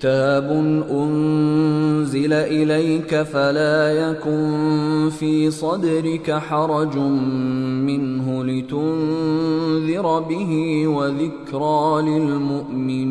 كتاب أنزل إليك فلا يكن في صدرك حرج منه لتنذر به وذكرى للمؤمنين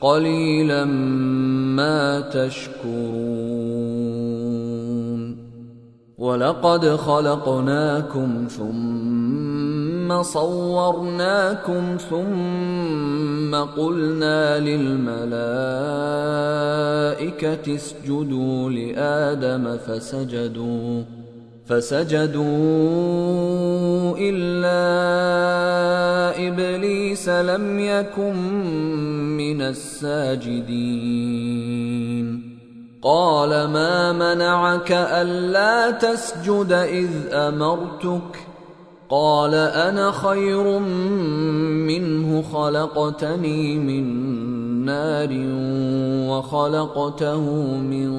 قليلا ما تشكرون ولقد خلقناكم ثم صورناكم ثم قلنا للملائكه اسجدوا لادم فسجدوا فسجدوا إلا إبليس لم يكن من الساجدين. قال ما منعك ألا تسجد إذ أمرتك؟ قال أنا خير منه خلقتني من نار وخلقته من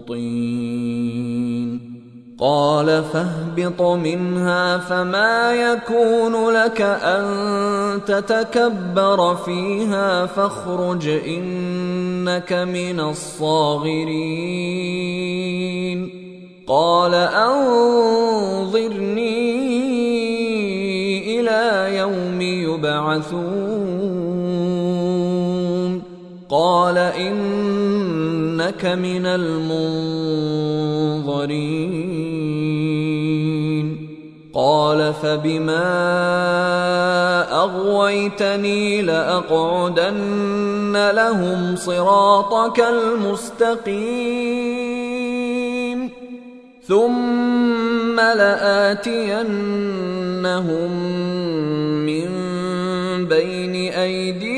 طين. قال فاهبط منها فما يكون لك أن تتكبر فيها فاخرج إنك من الصاغرين. قال أنظرني إلى يوم يبعثون. قال إنك من المنظرين. قال فبما أغويتني لأقعدن لهم صراطك المستقيم. ثم لآتينهم من بين أيديهم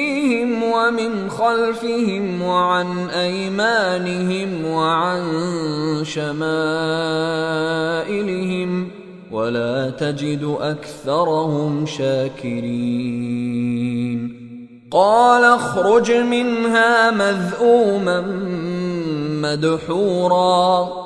ومن خلفهم وعن أيمانهم وعن شمائلهم ولا تجد أكثرهم شاكرين. قال اخرج منها مذءوما مدحورا.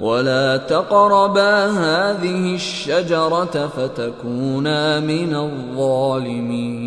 ولا تقربا هذه الشجره فتكونا من الظالمين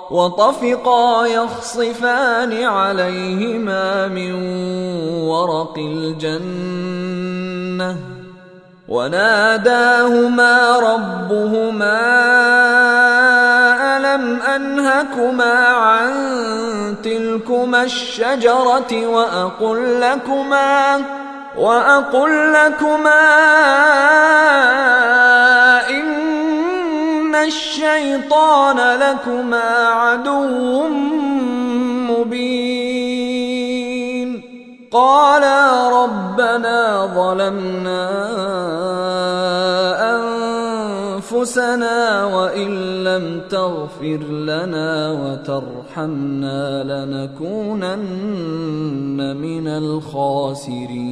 وطفقا يخصفان عليهما من ورق الجنة وناداهما ربهما ألم أنهكما عن تلكما الشجرة وأقل لكما وأقل لكما إن الشيطان لكما عدو مبين. قالا ربنا ظلمنا أنفسنا وإن لم تغفر لنا وترحمنا لنكونن من الخاسرين.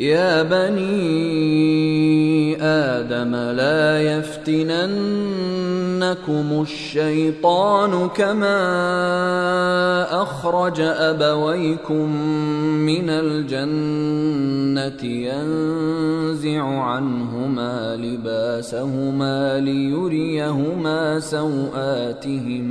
يا بني آدم لا يفتننكم الشيطان كما أخرج أبويكم من الجنة ينزع عنهما لباسهما ليريهما سوآتهما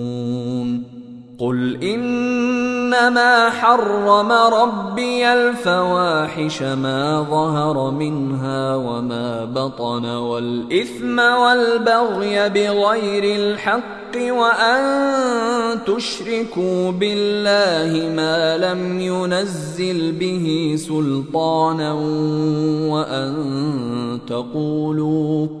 قل انما حرم ربي الفواحش ما ظهر منها وما بطن والاثم والبغي بغير الحق وان تشركوا بالله ما لم ينزل به سلطانا وان تقولوا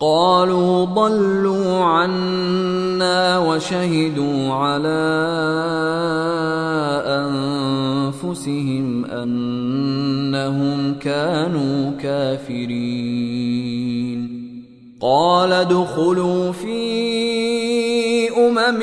قالوا ضلوا عنا وشهدوا على أنفسهم أنهم كانوا كافرين. قال ادخلوا في أمم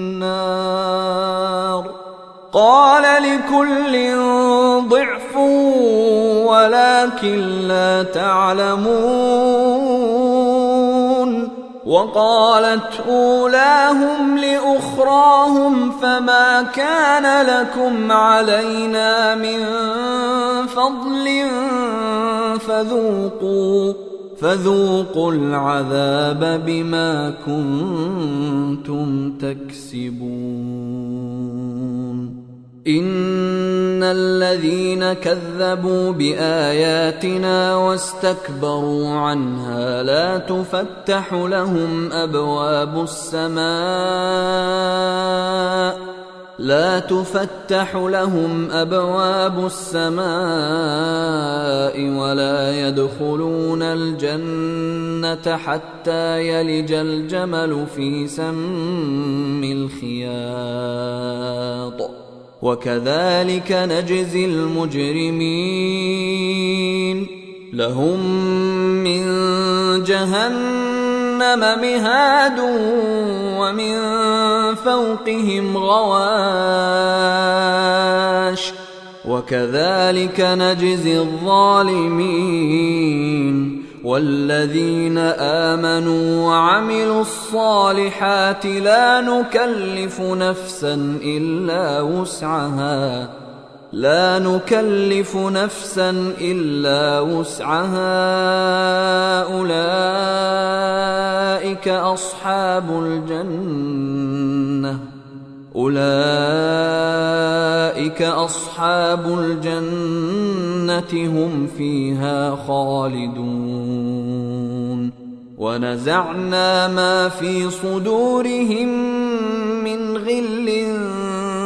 قال لكل ضعف ولكن لا تعلمون. وقالت أولاهم لأخراهم فما كان لكم علينا من فضل فذوقوا. فذوقوا العذاب بما كنتم تكسبون. إن الذين كذبوا بآياتنا واستكبروا عنها لا تفتح لهم أبواب السماء لا تفتح لهم أبواب السماء ولا يدخلون الجنة حتى يلج الجمل في سم الخياط. وكذلك نجزي المجرمين. لهم من جهنم مهاد ومن فوقهم غواش وكذلك نجزي الظالمين والذين امنوا وعملوا الصالحات لا نكلف نفسا الا وسعها لا نكلف نفسا إلا وسعها. أولئك أصحاب الجنة. أولئك أصحاب الجنة هم فيها خالدون. ونزعنا ما في صدورهم من غل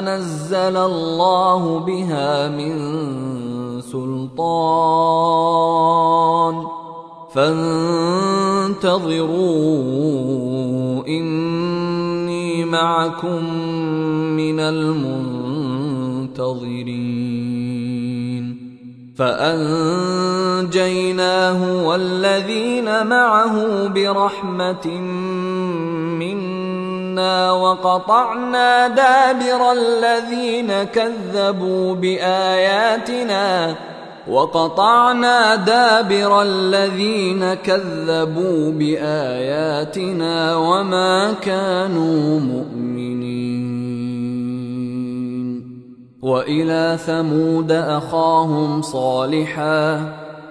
ما نزل الله بها من سلطان فانتظروا اني معكم من المنتظرين فانجيناه والذين معه برحمه منا وقطعنا دابر الذين كذبوا بآياتنا وقطعنا دابر الذين كذبوا بآياتنا وما كانوا مؤمنين. وإلى ثمود أخاهم صالحا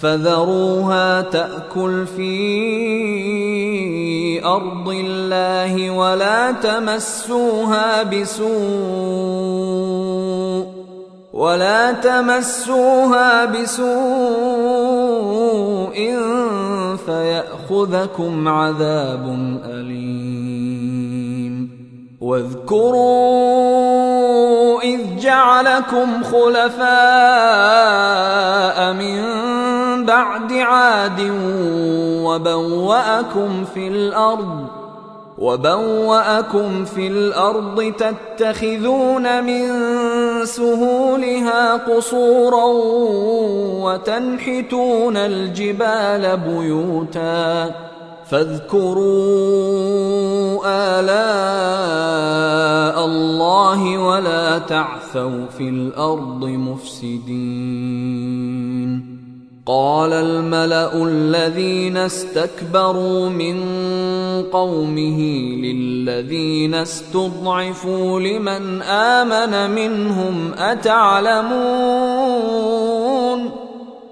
فذروها تأكل في أرض الله ولا تمسوها بسوء ولا تمسوها بسوء فيأخذكم عذاب أليم واذكروا إذ جعلكم خلفاء من بعد عاد وبوأكم في الأرض وبوأكم في الأرض تتخذون من سهولها قصورا وتنحتون الجبال بيوتا فاذكروا آلاء الله ولا تعثوا في الأرض مفسدين. قال الملأ الذين استكبروا من قومه للذين استضعفوا لمن آمن منهم أتعلمون؟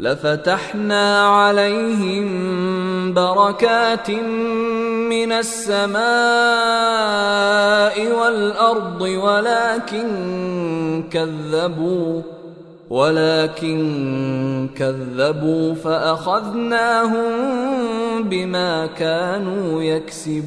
لفتحنا عليهم بركات من السماء والأرض ولكن كذبوا ولكن كذبوا فأخذناهم بما كانوا يكسبون.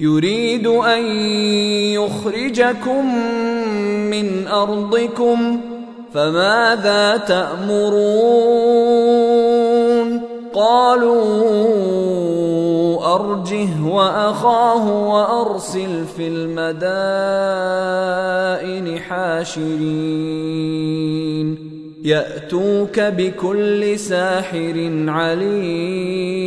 يريد أن يخرجكم من أرضكم فماذا تأمرون؟ قالوا أرجه وأخاه وأرسل في المدائن حاشرين. يأتوك بكل ساحر عليم.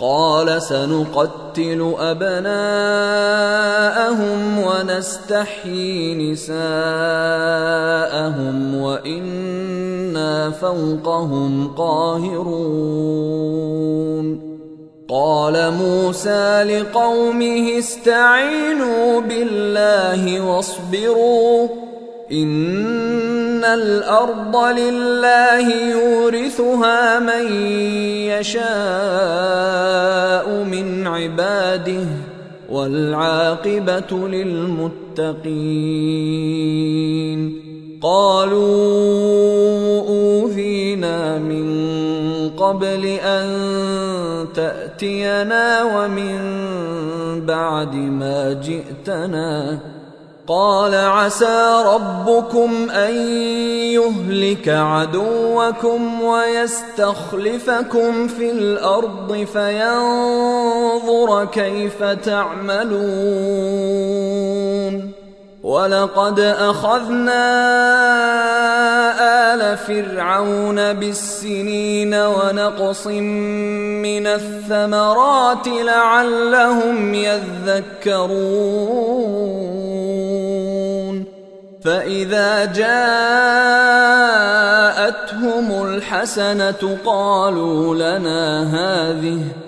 قال سنقتل أبناءهم ونستحيي نساءهم وإنا فوقهم قاهرون. قال موسى لقومه استعينوا بالله واصبروا. ان الأرض لله يورثها من يشاء من عباده والعاقبه للمتقين قالوا اوذينا من قبل ان تاتينا ومن بعد ما جئتنا قال عسى ربكم أن يهلك عدوكم ويستخلفكم في الأرض فينظر كيف تعملون. ولقد اخذنا ال فرعون بالسنين ونقص من الثمرات لعلهم يذكرون فاذا جاءتهم الحسنه قالوا لنا هذه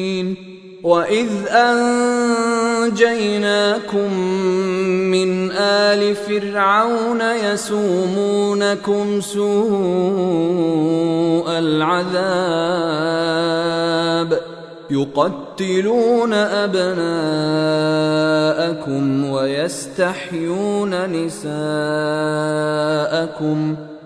واذ انجيناكم من ال فرعون يسومونكم سوء العذاب يقتلون ابناءكم ويستحيون نساءكم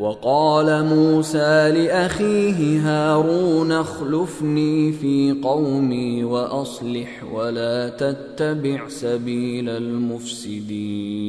وقال موسى لأخيه هارون اخلفني في قومي وأصلح ولا تتبع سبيل المفسدين.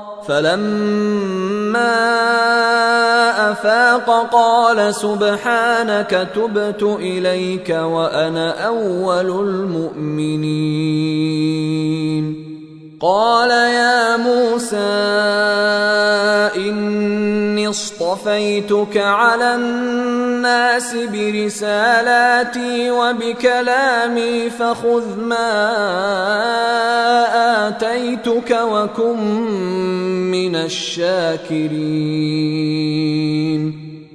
فلما أفاق قال سبحانك تبت إليك وأنا أول المؤمنين. قال يا موسى إني اصطفيتك على الناس برسالاتي وبكلامي فخذ ما آتيتك وكن من الشاكرين.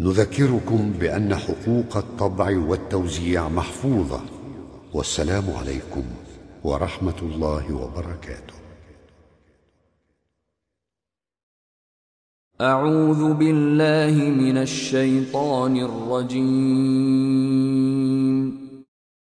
نذكركم بأن حقوق الطبع والتوزيع محفوظة. والسلام عليكم ورحمة الله وبركاته. أعوذ بالله من الشيطان الرجيم.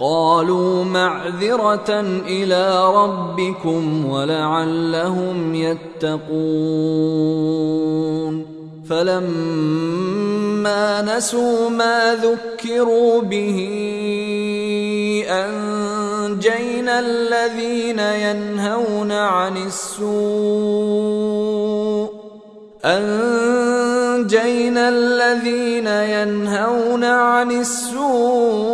قالوا معذرة إلى ربكم ولعلهم يتقون. فلما نسوا ما ذكروا به أنجينا الذين ينهون عن السوء. أنجينا الذين ينهون عن السوء.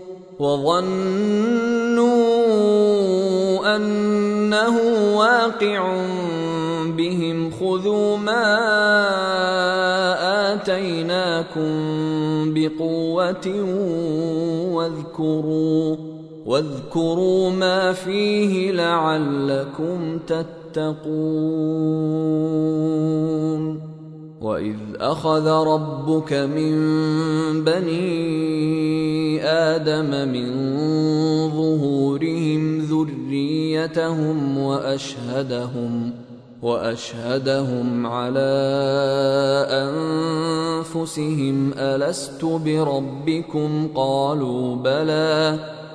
وظنوا أنه واقع بهم خذوا ما آتيناكم بقوة واذكروا واذكروا ما فيه لعلكم تتقون واذ اخذ ربك من بني آدم من ظهورهم ذريتهم واشهدهم واشهدهم على انفسهم الست بربكم قالوا بلى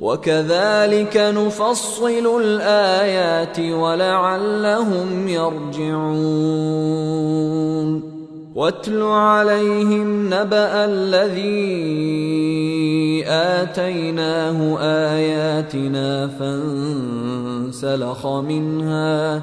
وكذلك نفصل الآيات ولعلهم يرجعون. واتل عليهم نبأ الذي آتيناه آياتنا فانسلخ منها.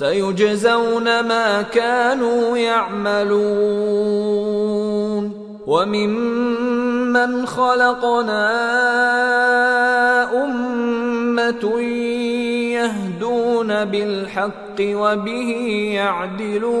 سيجزون ما كانوا يعملون. وممن خلقنا أمة يهدون بالحق وبه يعدلون.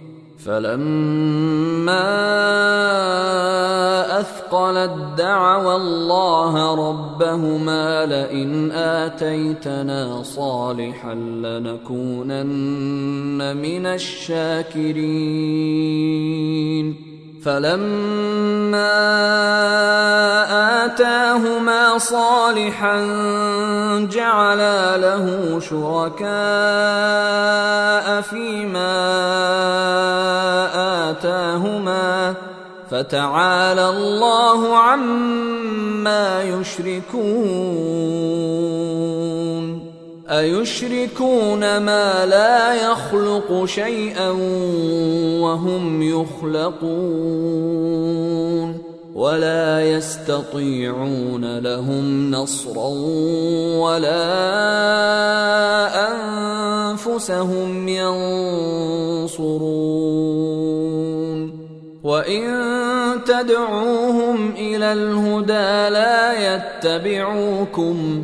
فلما اثقلت دعوا الله ربهما لئن اتيتنا صالحا لنكونن من الشاكرين فلما آتاهما صالحا جعلا له شركاء فيما آتاهما فتعالى الله عما يشركون. أيشركون ما لا يخلق شيئا وهم يخلقون. ولا يستطيعون لهم نصرا ولا أنفسهم ينصرون. وإن تدعوهم إلى الهدى لا يتبعوكم.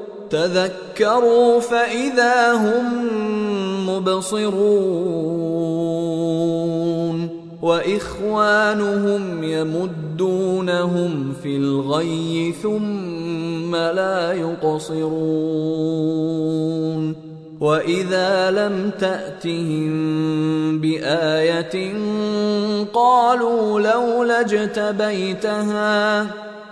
تذكروا فإذا هم مبصرون. وإخوانهم يمدونهم في الغي ثم لا يقصرون. وإذا لم تأتهم بآية قالوا لولا اجتبيتها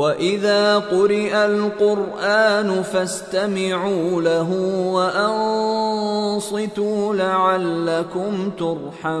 واذا قرئ القران فاستمعوا له وانصتوا لعلكم ترحمون